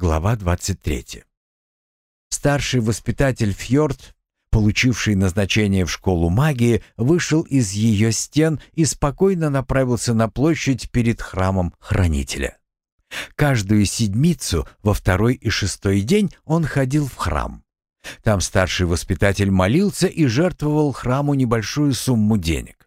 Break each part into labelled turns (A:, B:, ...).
A: Глава 23. Старший воспитатель Фьорд, получивший назначение в школу магии, вышел из ее стен и спокойно направился на площадь перед храмом хранителя. Каждую седмицу во второй и шестой день он ходил в храм. Там старший воспитатель молился и жертвовал храму небольшую сумму денег.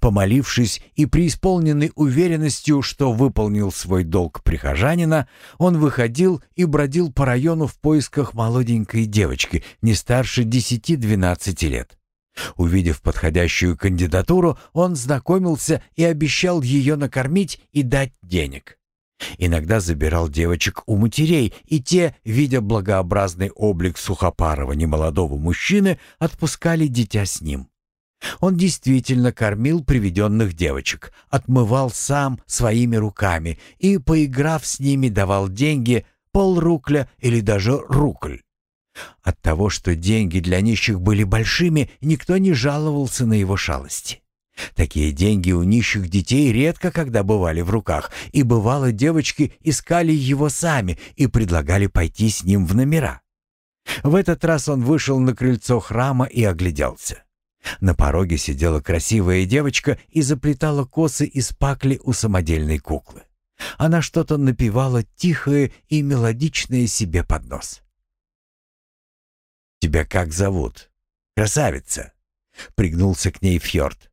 A: Помолившись и преисполненный уверенностью, что выполнил свой долг прихожанина, он выходил и бродил по району в поисках молоденькой девочки, не старше 10-12 лет. Увидев подходящую кандидатуру, он знакомился и обещал ее накормить и дать денег. Иногда забирал девочек у матерей, и те, видя благообразный облик сухопарого немолодого мужчины, отпускали дитя с ним. Он действительно кормил приведенных девочек, отмывал сам своими руками и, поиграв с ними, давал деньги полрукля или даже рукль. От того, что деньги для нищих были большими, никто не жаловался на его шалости. Такие деньги у нищих детей редко когда бывали в руках, и бывало девочки искали его сами и предлагали пойти с ним в номера. В этот раз он вышел на крыльцо храма и огляделся. На пороге сидела красивая девочка и заплетала косы из пакли у самодельной куклы. Она что-то напевала тихое и мелодичное себе под нос. «Тебя как зовут? Красавица!» — пригнулся к ней Фьорд.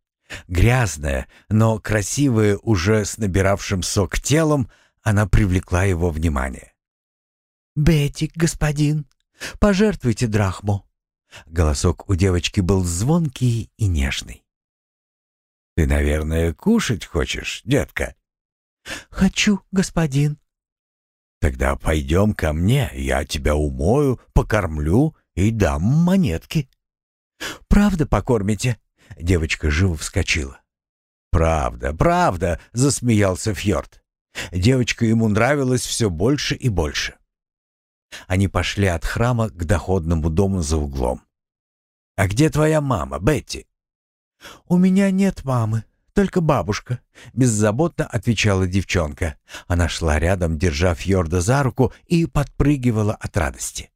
A: Грязная, но красивая уже с набиравшим сок телом, она привлекла его внимание.
B: «Бетик, господин, пожертвуйте драхму».
A: Голосок у девочки был звонкий и нежный. «Ты, наверное, кушать хочешь, детка?»
B: «Хочу, господин».
A: «Тогда пойдем ко мне, я тебя умою, покормлю и дам монетки».
B: «Правда покормите?»
A: Девочка живо вскочила. «Правда, правда!» — засмеялся Фьорд. Девочка ему нравилась все больше и больше. Они пошли от храма к доходному дому за углом. «А где твоя мама, Бетти?»
B: «У меня нет мамы, только бабушка», — беззаботно отвечала девчонка. Она шла рядом, держа Фьорда за руку и подпрыгивала от радости.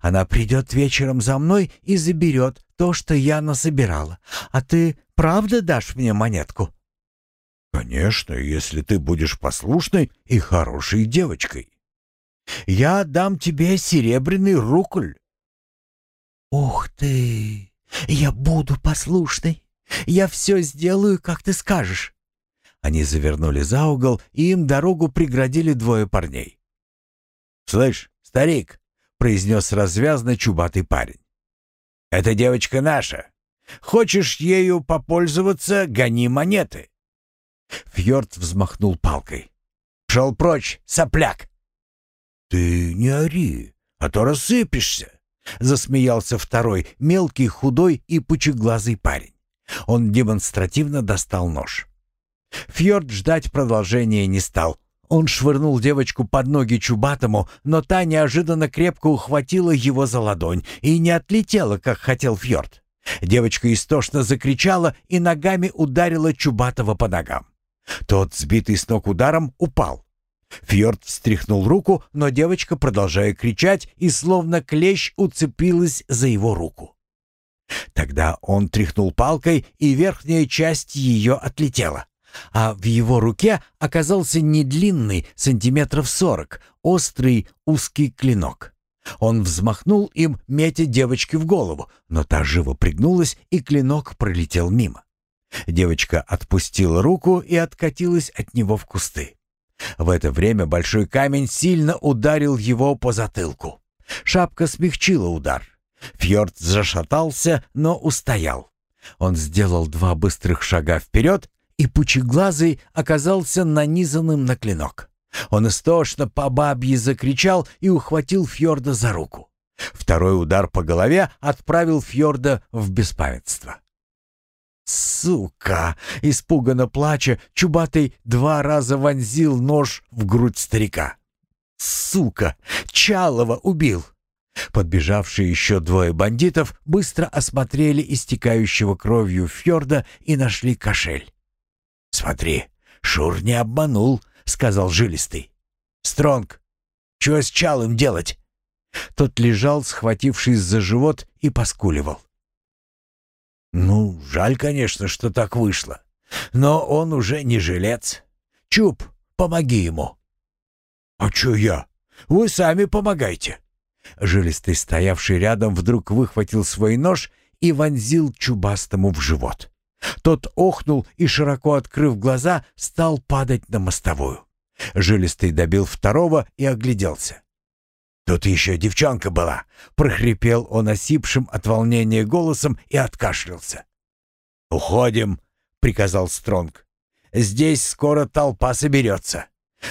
B: «Она придет вечером за мной и заберет то, что я насобирала. А ты правда дашь мне монетку?»
A: «Конечно, если ты будешь послушной и хорошей девочкой. Я дам тебе серебряный рубль».
B: «Ух ты! Я буду послушной. Я все сделаю, как ты скажешь».
A: Они завернули за угол, и им дорогу преградили двое парней. «Слышь, старик!» — произнес развязно чубатый парень. «Эта девочка наша. Хочешь ею попользоваться, гони монеты». Фьорд взмахнул палкой. «Шел прочь, сопляк!» «Ты не ори, а то рассыпешься!» Засмеялся второй, мелкий, худой и пучеглазый парень. Он демонстративно достал нож. Фьорд ждать продолжения не стал. Он швырнул девочку под ноги Чубатому, но та неожиданно крепко ухватила его за ладонь и не отлетела, как хотел Фьорд. Девочка истошно закричала и ногами ударила Чубатого по ногам. Тот, сбитый с ног ударом, упал. Фьорд встряхнул руку, но девочка, продолжая кричать, и словно клещ уцепилась за его руку. Тогда он тряхнул палкой, и верхняя часть ее отлетела. А в его руке оказался не длинный, сантиметров сорок, острый узкий клинок. Он взмахнул им, метя девочке в голову, но та живо пригнулась, и клинок пролетел мимо. Девочка отпустила руку и откатилась от него в кусты. В это время большой камень сильно ударил его по затылку. Шапка смягчила удар. Фьорд зашатался, но устоял. Он сделал два быстрых шага вперед, и пучеглазый оказался нанизанным на клинок. Он истошно по бабье закричал и ухватил Фьорда за руку. Второй удар по голове отправил Фьорда в беспамятство. «Сука!» — испуганно плача, Чубатый два раза вонзил нож в грудь старика. «Сука! Чалова убил!» Подбежавшие еще двое бандитов быстро осмотрели истекающего кровью фьорда и нашли кошель. «Смотри, Шур не обманул», — сказал жилистый. «Стронг, Чего с Чалым делать?»
B: Тот лежал, схватившись за живот, и поскуливал.
A: «Ну, жаль, конечно, что так вышло. Но он уже не жилец. Чуб, помоги ему». «А чё я? Вы сами помогайте».
B: Жилистый, стоявший рядом, вдруг выхватил свой нож и вонзил Чубастому в живот. Тот охнул и, широко открыв глаза, стал падать на мостовую. Жилистый добил второго и огляделся.
A: «Тут еще девчонка была!» — прохрипел он осипшим от волнения голосом и откашлялся. «Уходим!» — приказал Стронг. «Здесь скоро толпа соберется.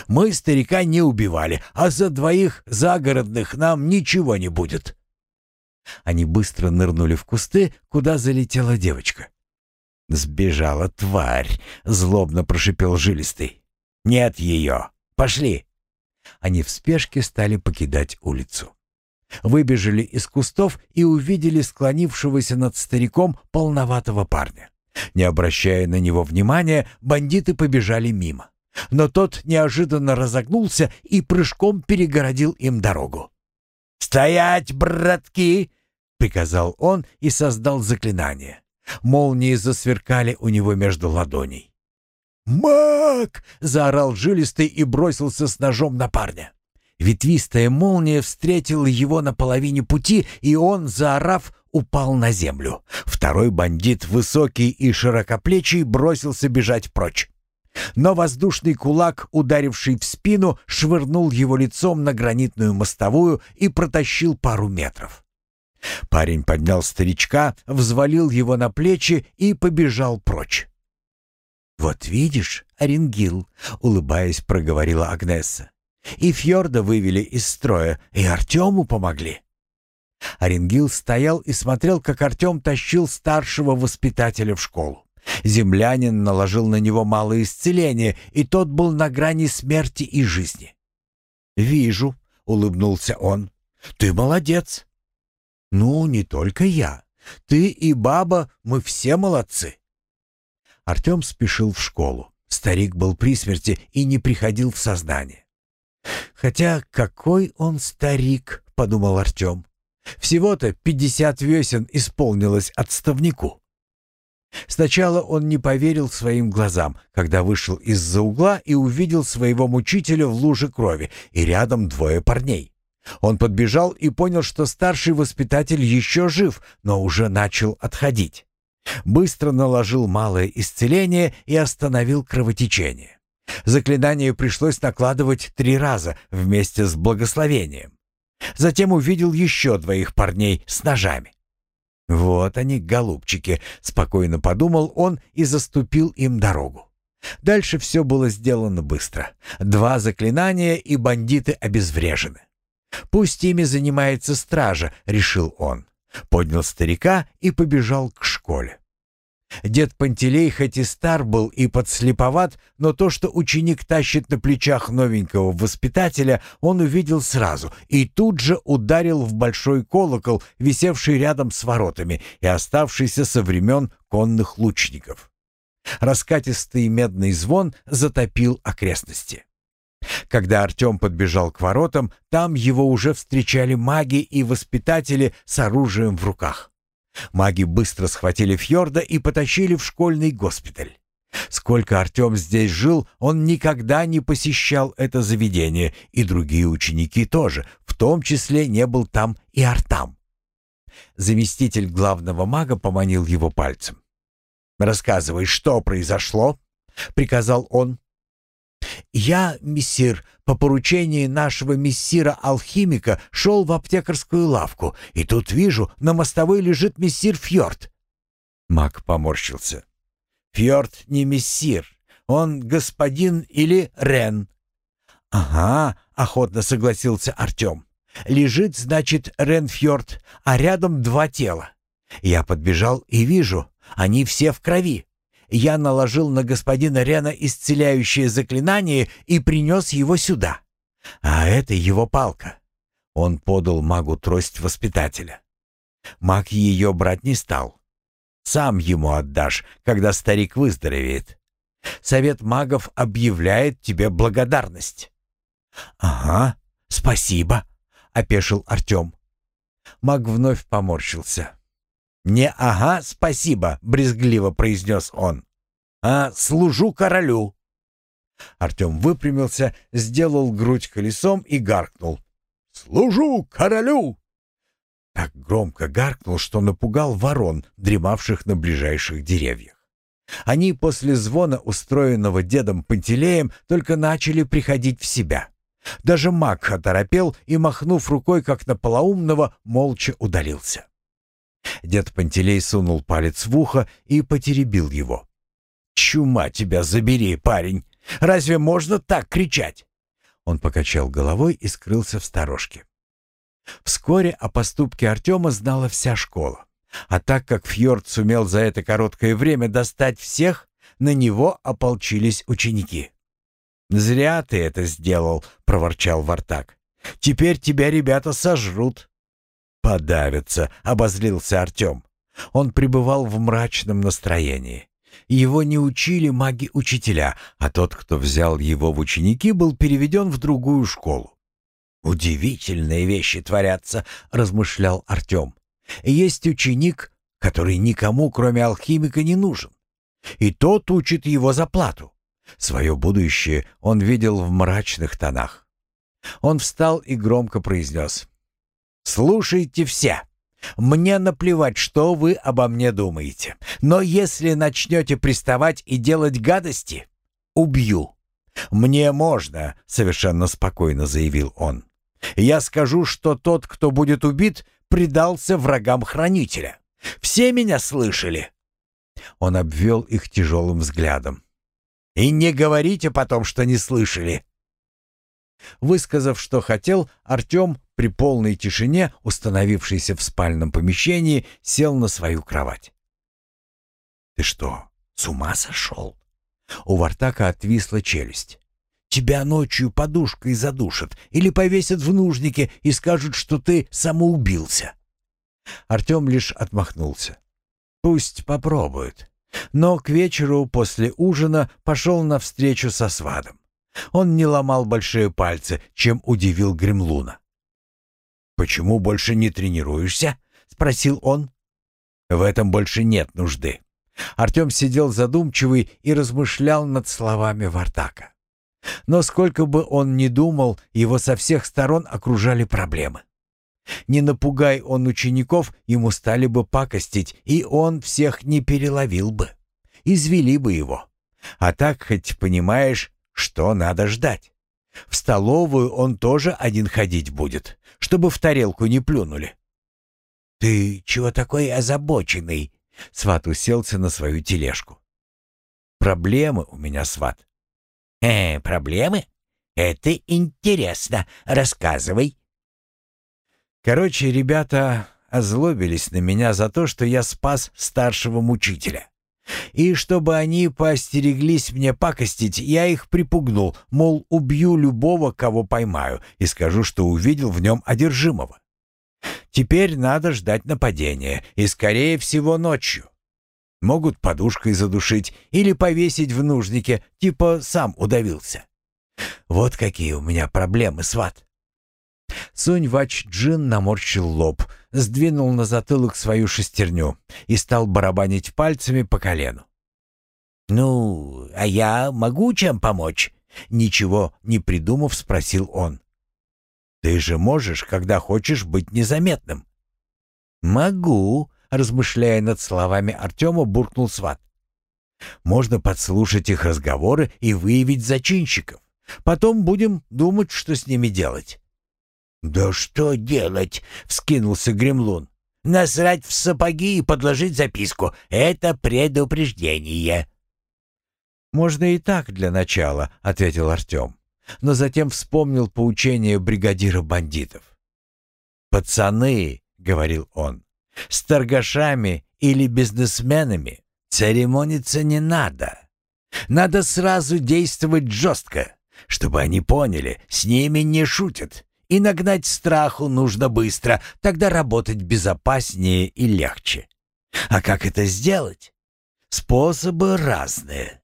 A: Мы старика не убивали, а за двоих загородных нам ничего не будет».
B: Они быстро нырнули в кусты, куда залетела девочка.
A: «Сбежала тварь!» — злобно прошипел жилистый. «Нет ее! Пошли!»
B: Они в спешке стали покидать улицу. Выбежали из кустов и увидели склонившегося над стариком полноватого парня. Не обращая на него внимания, бандиты побежали мимо. Но тот неожиданно разогнулся и прыжком перегородил им дорогу.
A: «Стоять, братки!» — приказал он и создал заклинание.
B: Молнии засверкали у него между ладоней.
A: «Маг!» — заорал жилистый и бросился с ножом на парня.
B: Ветвистая молния встретила его на половине пути, и он, заорав, упал на землю. Второй бандит, высокий и широкоплечий, бросился бежать прочь. Но воздушный кулак, ударивший в спину, швырнул его лицом на гранитную мостовую и протащил пару метров. Парень поднял старичка, взвалил его на плечи и побежал прочь. «Вот видишь, Оренгил», — улыбаясь, проговорила Агнесса. «И Фьорда вывели из строя, и Артему помогли». Оренгил стоял и смотрел, как Артем тащил старшего воспитателя в школу. Землянин наложил на него малое исцеление, и тот был на грани смерти и жизни.
A: «Вижу», — улыбнулся он. «Ты молодец».
B: «Ну, не только я. Ты и баба, мы все молодцы. Артем спешил в школу. Старик был при смерти и не приходил в сознание. «Хотя какой он старик», — подумал Артем. «Всего-то пятьдесят весен исполнилось отставнику». Сначала он не поверил своим глазам, когда вышел из-за угла и увидел своего мучителя в луже крови, и рядом двое парней. Он подбежал и понял, что старший воспитатель еще жив, но уже начал отходить. Быстро наложил малое исцеление и остановил кровотечение. Заклинание пришлось накладывать три раза вместе с благословением. Затем увидел еще двоих парней с ножами. «Вот они, голубчики», — спокойно подумал он и заступил им дорогу. Дальше все было сделано быстро. Два заклинания, и бандиты обезврежены. «Пусть ими занимается стража», — решил он поднял старика и побежал к школе. Дед Пантелей хоть и стар был и подслеповат, но то, что ученик тащит на плечах новенького воспитателя, он увидел сразу и тут же ударил в большой колокол, висевший рядом с воротами и оставшийся со времен конных лучников. Раскатистый медный звон затопил окрестности. Когда Артем подбежал к воротам, там его уже встречали маги и воспитатели с оружием в руках. Маги быстро схватили Фьорда и потащили в школьный госпиталь. Сколько Артем здесь жил, он никогда не посещал это заведение, и другие ученики тоже, в том числе не был там и Артам. Заместитель главного мага поманил его пальцем. «Рассказывай, что произошло?» — приказал он. «Я, мессир, по поручению нашего мессира-алхимика шел в аптекарскую лавку, и тут вижу, на мостовой лежит мессир Фьорд». Маг поморщился. «Фьорд не мессир, он господин или Рен». «Ага», — охотно согласился Артем. «Лежит, значит, Ренфьорд, а рядом два тела. Я подбежал и вижу, они все в крови я наложил на господина Рена исцеляющее заклинание и принес его сюда. А это его палка. Он подал магу трость воспитателя. Маг ее брать не стал. Сам ему отдашь, когда старик выздоровеет. Совет магов объявляет тебе благодарность. Ага, спасибо», — опешил Артем. Маг вновь поморщился. «Не ага, спасибо», — брезгливо произнес он, — «а служу королю». Артем выпрямился, сделал грудь колесом и гаркнул. «Служу королю!» Так громко гаркнул, что напугал ворон, дремавших на ближайших деревьях. Они после звона, устроенного дедом Пантелеем, только начали приходить в себя. Даже маг оторопел и, махнув рукой, как на полоумного, молча удалился. Дед Пантелей сунул палец в ухо и потеребил его. «Чума тебя забери, парень! Разве можно так кричать?» Он покачал головой и скрылся в сторожке. Вскоре о поступке Артема знала вся школа. А так как Фьорд сумел за это короткое время достать всех, на него ополчились ученики. «Зря ты это сделал», — проворчал Вартак. «Теперь тебя ребята сожрут». «Подавятся», — обозлился Артем. Он пребывал в мрачном настроении. Его не учили маги-учителя, а тот, кто взял его в ученики, был переведен в другую школу. «Удивительные вещи творятся», — размышлял Артем. «Есть ученик, который никому, кроме алхимика, не нужен. И тот учит его за плату. Свое будущее он видел в мрачных тонах. Он встал и громко произнес. «Слушайте все. Мне наплевать, что вы обо мне думаете. Но если начнете приставать и делать гадости, убью». «Мне можно», — совершенно спокойно заявил он. «Я скажу, что тот, кто будет убит, предался врагам Хранителя. Все меня слышали?» Он обвел их тяжелым взглядом. И не говорите потом, что не слышали. Высказав, что хотел, Артем при полной тишине, установившейся в спальном помещении, сел на свою кровать. «Ты что, с ума сошел?» У Вартака отвисла челюсть. «Тебя ночью подушкой задушат или повесят в нужнике и скажут, что ты самоубился». Артем лишь отмахнулся. «Пусть попробуют. Но к вечеру после ужина пошел навстречу со свадом. Он не ломал большие пальцы, чем удивил Гремлуна. «Почему больше не тренируешься?» — спросил он. «В этом больше нет нужды». Артем сидел задумчивый и размышлял над словами Вартака. Но сколько бы он ни думал, его со всех сторон окружали проблемы. Не напугай он учеников, ему стали бы пакостить, и он всех не переловил бы. Извели бы его. А так хоть понимаешь, что надо ждать. В столовую он тоже один ходить будет, чтобы в тарелку не плюнули. «Ты чего такой озабоченный?» Сват уселся на свою тележку. «Проблемы у меня, сват». «Э, проблемы? Это интересно. Рассказывай». Короче, ребята озлобились на меня за то, что я спас старшего мучителя. И чтобы они поостереглись мне пакостить, я их припугнул, мол, убью любого, кого поймаю, и скажу, что увидел в нем одержимого. Теперь надо ждать нападения, и, скорее всего, ночью. Могут подушкой задушить или повесить в нужнике, типа сам удавился. Вот какие у меня проблемы, сват. Сунь Вач-Джин наморщил лоб, сдвинул на затылок свою шестерню и стал барабанить пальцами по колену. «Ну, а я могу чем помочь?» Ничего не придумав, спросил он. «Ты же можешь, когда хочешь, быть незаметным». «Могу», — размышляя над словами Артема, буркнул сват. «Можно подслушать их разговоры и выявить зачинщиков. Потом будем думать, что с ними делать». «Да что делать?» — вскинулся Гремлун. «Насрать в сапоги и подложить записку — это предупреждение». «Можно и так для начала», — ответил Артем, но затем вспомнил поучение бригадира бандитов. «Пацаны», — говорил он, — «с торгашами или бизнесменами церемониться не надо. Надо сразу действовать жестко, чтобы они поняли, с ними не шутят. И нагнать страху нужно быстро, тогда работать безопаснее и легче. А как это сделать? Способы разные.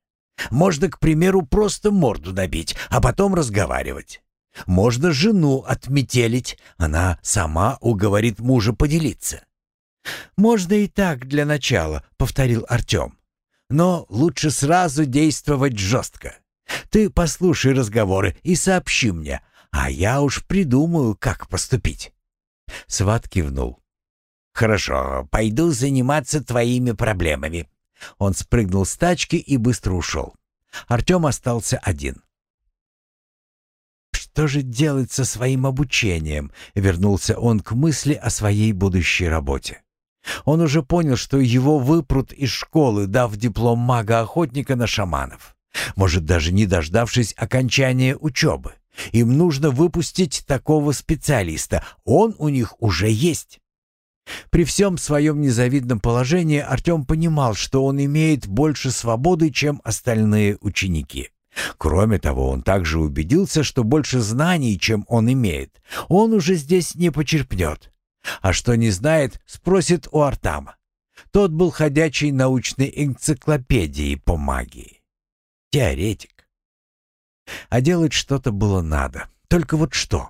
B: Можно, к примеру, просто морду набить, а потом разговаривать.
A: Можно жену отметелить, она сама уговорит мужа поделиться.
B: «Можно и так для начала», — повторил Артем. «Но лучше сразу действовать жестко. Ты послушай разговоры и сообщи мне, а я уж придумаю, как поступить». Сват кивнул.
A: «Хорошо, пойду заниматься твоими проблемами».
B: Он спрыгнул с тачки и быстро ушел. Артем остался один. Что же делать со своим обучением? Вернулся он к мысли о своей будущей работе. Он уже понял, что его выпрут из школы, дав диплом мага-охотника на шаманов. Может, даже не дождавшись окончания учебы. Им нужно выпустить такого специалиста. Он у них уже есть. При всем своем незавидном положении Артем понимал, что он имеет больше свободы, чем остальные ученики. Кроме того, он также убедился, что больше знаний, чем он имеет, он уже здесь не почерпнет. А что не знает, спросит у Артама. Тот был ходячей научной энциклопедией по магии. Теоретик. А делать что-то было надо. Только вот что?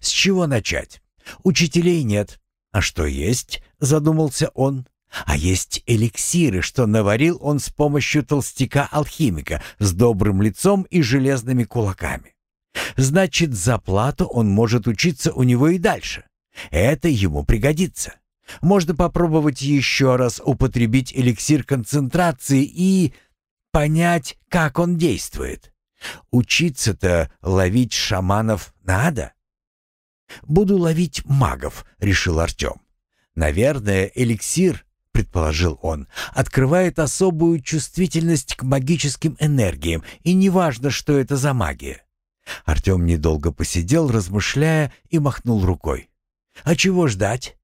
B: С чего начать? Учителей нет. А что есть? Задумался он. А есть эликсиры, что наварил он с помощью толстяка-алхимика с добрым лицом и железными кулаками. Значит, за плату он может учиться у него и дальше. Это ему пригодится. Можно попробовать еще раз употребить эликсир концентрации и понять, как он действует. Учиться-то ловить шаманов надо. «Буду ловить магов», — решил Артем. «Наверное, эликсир предположил он, открывает особую чувствительность к магическим энергиям, и неважно, что это за магия. Артем недолго посидел, размышляя, и махнул рукой. «А чего ждать?»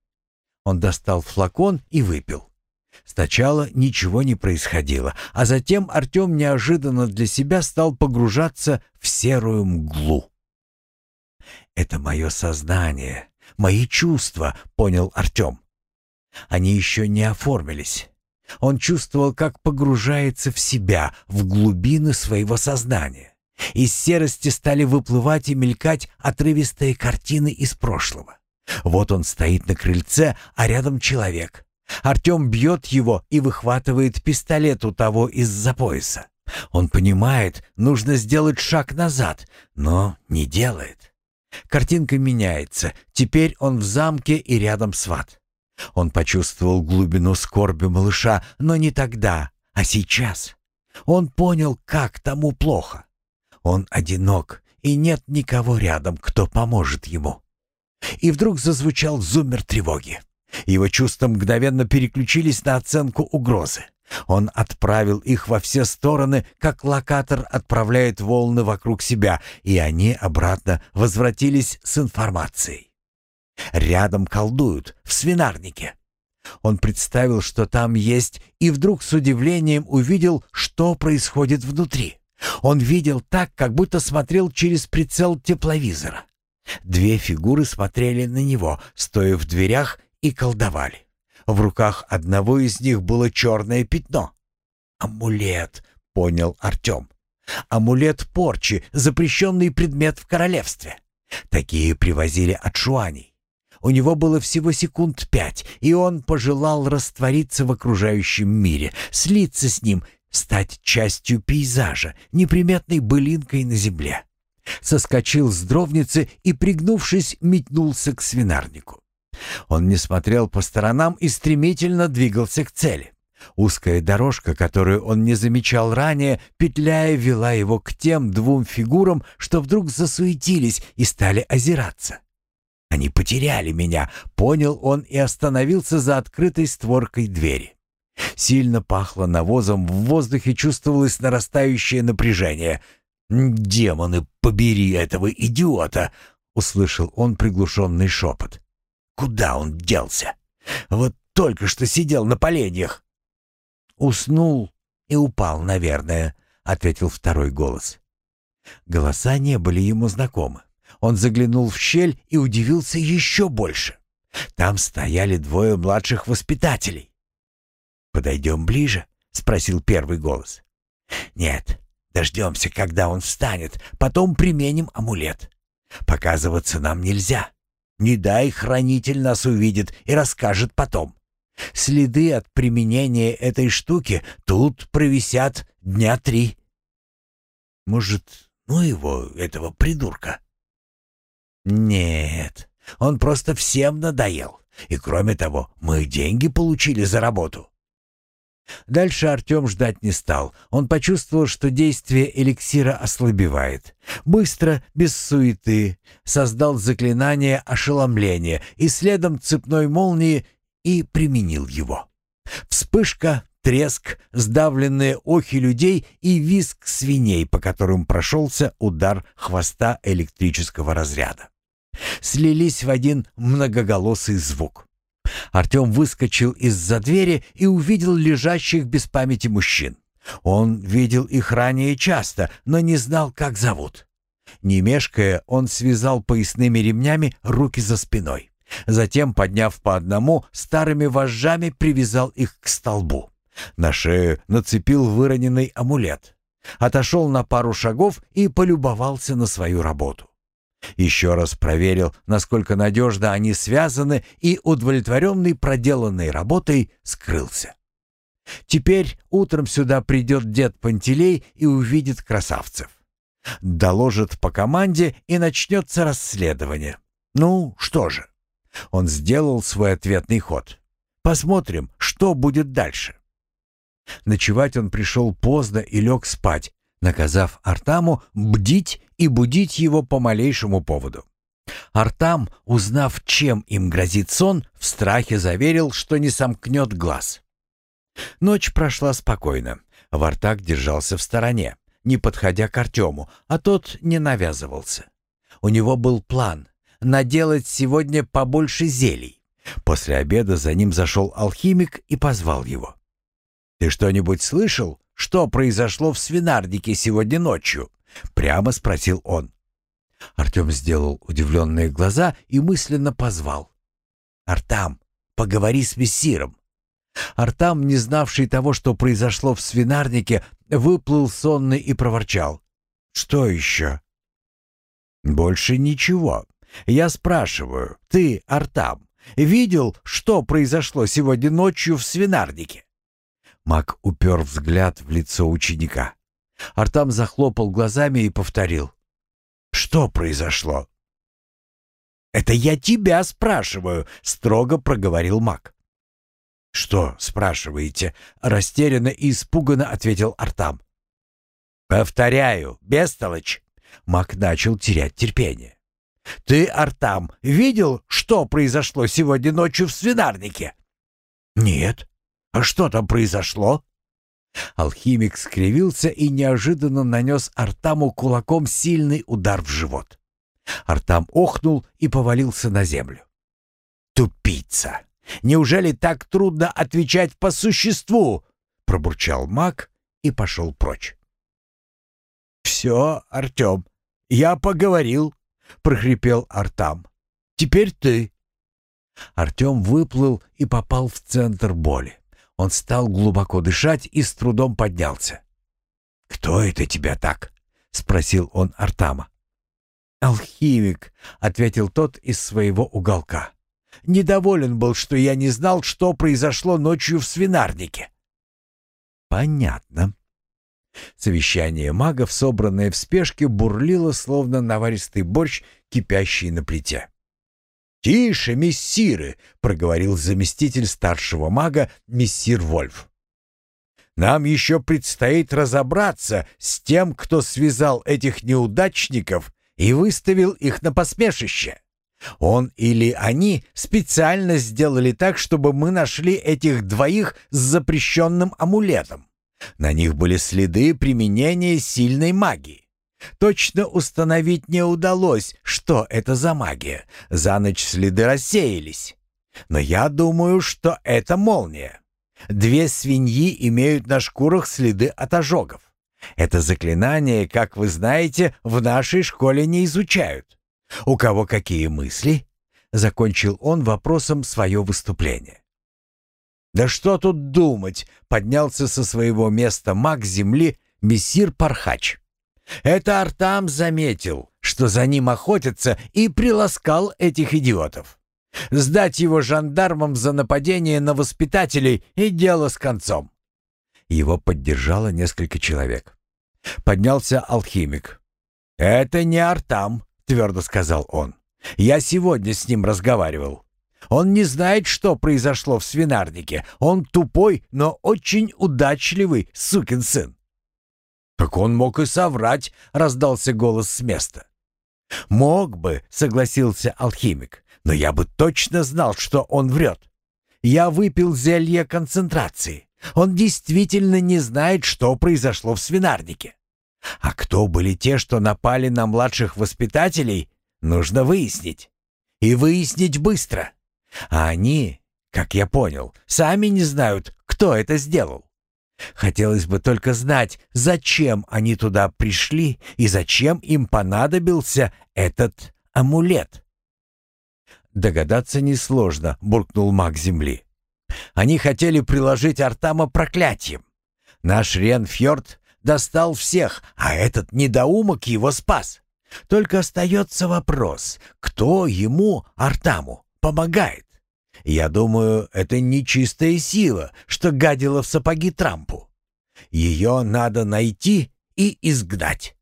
B: Он достал флакон и выпил. Сначала ничего не происходило, а затем Артем неожиданно для себя стал погружаться в серую мглу. «Это мое сознание, мои чувства», — понял Артем. Они еще не оформились. Он чувствовал, как погружается в себя, в глубины своего сознания. Из серости стали выплывать и мелькать отрывистые картины из прошлого. Вот он стоит на крыльце, а рядом человек. Артем бьет его и выхватывает пистолет у того из-за пояса. Он понимает, нужно сделать шаг назад, но не делает. Картинка меняется. Теперь он в замке и рядом сват. Он почувствовал глубину скорби малыша, но не тогда, а сейчас. Он понял, как тому плохо. Он одинок, и нет никого рядом, кто поможет ему. И вдруг зазвучал зуммер тревоги. Его чувства мгновенно переключились на оценку угрозы. Он отправил их во все стороны, как локатор отправляет волны вокруг себя, и они обратно возвратились с информацией. Рядом колдуют, в свинарнике. Он представил, что там есть, и вдруг с удивлением увидел, что происходит внутри. Он видел так, как будто смотрел через прицел тепловизора. Две фигуры смотрели на него, стоя в дверях, и колдовали. В руках одного из них было черное пятно. «Амулет», — понял Артем. «Амулет порчи, запрещенный предмет в королевстве. Такие привозили от шуаней. У него было всего секунд пять, и он пожелал раствориться в окружающем мире, слиться с ним, стать частью пейзажа, неприметной былинкой на земле. Соскочил с дровницы и, пригнувшись, метнулся к свинарнику. Он не смотрел по сторонам и стремительно двигался к цели. Узкая дорожка, которую он не замечал ранее, петляя, вела его к тем двум фигурам, что вдруг засуетились и стали озираться. Они потеряли меня, понял он и остановился за открытой створкой двери. Сильно пахло навозом, в воздухе чувствовалось нарастающее напряжение. «Демоны, побери этого идиота!» — услышал он приглушенный шепот. «Куда он делся? Вот только что сидел на поленьях!» «Уснул и упал, наверное», — ответил второй голос. Голоса не были ему знакомы. Он заглянул в щель и удивился еще больше. Там стояли двое младших воспитателей. «Подойдем ближе?» — спросил первый голос. «Нет, дождемся, когда он встанет, потом применим амулет.
A: Показываться нам нельзя. Не дай хранитель нас увидит и расскажет потом. Следы от применения этой штуки тут провисят дня три. Может, ну его, этого придурка? Нет, он просто всем надоел. И кроме того, мы деньги получили за работу. Дальше Артем ждать не стал. Он почувствовал, что действие эликсира ослабевает. Быстро, без суеты, создал заклинание ошеломления и следом цепной молнии и применил его. Вспышка, треск, сдавленные охи людей и визг свиней, по которым прошелся удар хвоста электрического разряда. Слились в один многоголосый звук. Артем выскочил из-за двери и увидел лежащих без памяти мужчин. Он видел их ранее часто, но не знал, как зовут. Не мешкая, он связал поясными ремнями руки за спиной. Затем, подняв по одному, старыми вожжами привязал их к столбу. На шею нацепил выроненный амулет. Отошел на пару шагов и полюбовался на свою работу. Еще раз проверил, насколько надежно они связаны, и, удовлетворенный проделанной работой, скрылся. Теперь утром сюда придет дед Пантелей и увидит красавцев. Доложит по команде, и начнется расследование. Ну, что же. Он сделал свой ответный ход. Посмотрим, что будет дальше. Ночевать он пришел поздно и лег спать, наказав Артаму бдить и будить его по малейшему поводу. Артам, узнав, чем им грозит сон, в страхе заверил, что не сомкнет глаз. Ночь прошла спокойно. Вартак держался в стороне, не подходя к Артему, а тот не навязывался. У него был план — наделать сегодня побольше зелий. После обеда за ним зашел алхимик и позвал его. «Ты что-нибудь слышал что произошло в свинарнике сегодня ночью?» — прямо спросил он. Артем сделал удивленные глаза и мысленно позвал. «Артам, поговори с мессиром». Артам, не знавший того, что произошло в свинарнике, выплыл сонный и проворчал. «Что еще?» «Больше ничего. Я спрашиваю, ты, Артам, видел, что произошло сегодня ночью в свинарнике?» Мак упер взгляд в лицо ученика. Артам захлопал глазами и повторил. «Что произошло?» «Это я тебя спрашиваю», — строго проговорил Мак. «Что спрашиваете?» — растерянно и испуганно ответил Артам. «Повторяю, бестолочь!» — Мак начал терять терпение. «Ты, Артам, видел, что произошло сегодня ночью в свинарнике?» «Нет», «А что там произошло?» Алхимик скривился и неожиданно нанес Артаму кулаком сильный удар в живот. Артам охнул и повалился на землю. «Тупица! Неужели так трудно отвечать по существу?» — пробурчал маг и пошел прочь. «Все, Артем, я поговорил», — прохрипел Артам. «Теперь ты». Артем выплыл и попал в центр боли. Он стал глубоко дышать и с трудом поднялся. «Кто это тебя так?» — спросил он Артама. «Алхимик», — ответил тот из своего уголка. «Недоволен был, что я не знал, что произошло ночью в свинарнике». «Понятно». Совещание магов, собранное в спешке, бурлило, словно наваристый борщ, кипящий на плите. «Тише, мессиры!» — проговорил заместитель старшего мага мессир Вольф. «Нам еще предстоит разобраться с тем, кто связал этих неудачников и выставил их на посмешище. Он или они специально сделали так, чтобы мы нашли этих двоих с запрещенным амулетом. На них были следы применения сильной магии. Точно установить не удалось, что это за магия. За ночь следы рассеялись. Но я думаю, что это молния. Две свиньи имеют на шкурах следы от ожогов. Это заклинание, как вы знаете, в нашей школе не изучают. У кого какие мысли? Закончил он вопросом свое выступление. «Да что тут думать?» — поднялся со своего места маг земли мессир Пархач. Это Артам заметил, что за ним охотятся, и приласкал этих идиотов. Сдать его жандармам за нападение на воспитателей и дело с концом.
B: Его поддержало несколько человек. Поднялся алхимик.
A: «Это не Артам», — твердо сказал он. «Я сегодня с ним разговаривал. Он не знает, что произошло в свинарнике. Он тупой, но очень удачливый сукин сын». «Так он мог и соврать», — раздался голос с места. «Мог бы», — согласился алхимик, «но я бы точно знал, что он врет. Я выпил зелье концентрации. Он действительно не знает, что произошло в свинарнике. А кто были те, что напали на младших воспитателей, нужно выяснить. И выяснить быстро. А они, как я понял, сами не знают, кто это сделал. Хотелось бы только знать, зачем они туда пришли и зачем им понадобился этот амулет.
B: «Догадаться несложно», — буркнул маг земли. «Они хотели приложить Артама проклятием. Наш Ренфьорд достал всех, а этот недоумок его спас. Только остается вопрос, кто ему, Артаму, помогает? Я думаю, это нечистая сила, что гадила в сапоги Трампу. Ее надо найти и изгнать.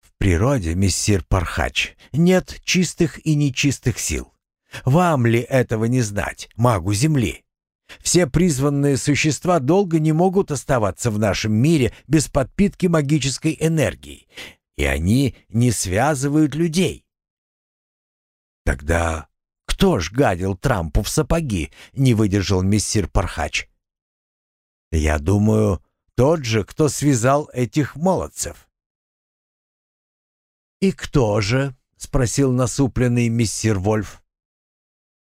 B: В природе, мессир Пархач, нет чистых и нечистых сил. Вам ли этого не знать, магу Земли? Все призванные существа долго не могут оставаться в нашем мире без подпитки магической энергии, и они не связывают людей. Тогда кто ж гадил Трампу в сапоги, не выдержал мессир Пархач. Я думаю, тот же, кто связал этих молодцев. «И кто же?» — спросил насупленный мессир Вольф.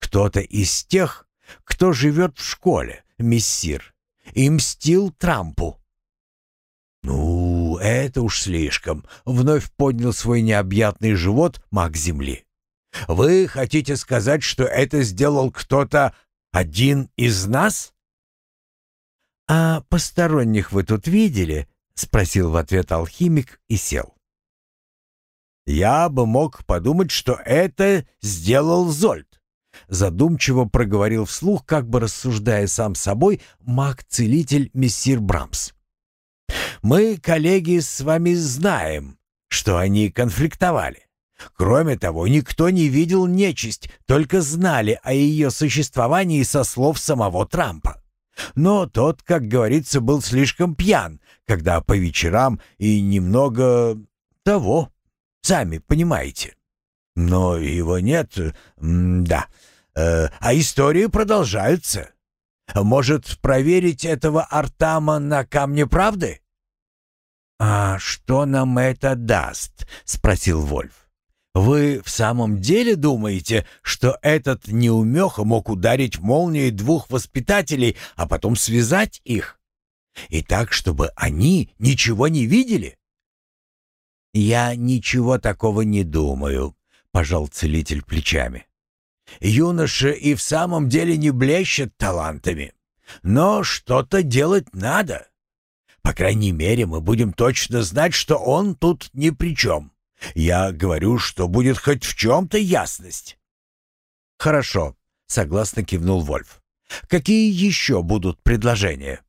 B: «Кто-то из тех, кто живет в школе, мессир, и мстил Трампу». «Ну, это уж слишком», — вновь поднял свой необъятный живот маг Земли. «Вы хотите сказать, что это сделал кто-то один из нас?» «А посторонних вы тут видели?» — спросил в ответ алхимик и сел. «Я бы мог подумать, что это сделал Зольд задумчиво проговорил вслух, как бы рассуждая сам собой, маг-целитель мессир Брамс. «Мы, коллеги, с вами знаем, что они конфликтовали. Кроме того, никто не видел нечисть, только знали о ее существовании со слов самого Трампа. Но тот, как говорится, был слишком пьян, когда по вечерам и немного того, сами понимаете. Но его нет, да, Э, а истории продолжаются. Может, проверить этого Артама на камне правды? «А что нам это даст?» — спросил Вольф. «Вы в самом деле думаете, что этот неумеха мог ударить молнией двух воспитателей, а потом связать их? И так, чтобы они ничего не видели?» «Я ничего такого не думаю», — пожал целитель плечами. Юноша и в самом деле не блещет талантами. Но что-то делать надо. По крайней мере, мы будем точно знать, что он тут ни при чем. Я говорю, что будет хоть в чем-то ясность. Хорошо, согласно кивнул Вольф. Какие еще будут предложения?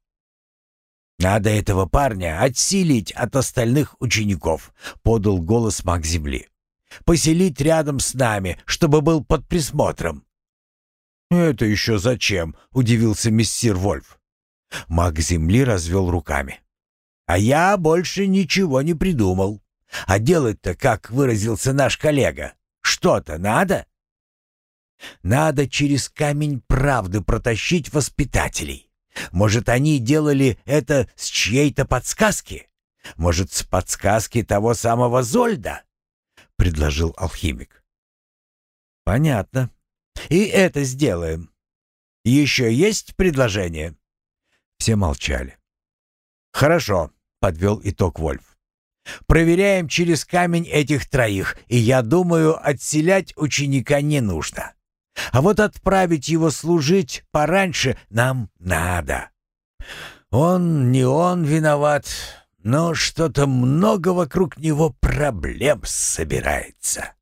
B: Надо этого парня отсилить от остальных учеников, подал голос маг земли поселить рядом с нами, чтобы был под присмотром». «Это еще зачем?» — удивился мессир Вольф. Маг земли развел руками. «А я больше ничего не придумал. А делать-то, как выразился наш коллега, что-то надо?» «Надо через камень правды протащить воспитателей. Может, они делали это с чьей-то подсказки? Может, с подсказки того самого Зольда?» предложил алхимик. Понятно. И это сделаем. Еще есть предложение? Все молчали. Хорошо, подвел итог Вольф. Проверяем через камень этих троих, и я думаю, отселять ученика не нужно. А вот отправить его служить пораньше нам надо. Он не он виноват,
A: но что-то много вокруг него проблем собирается.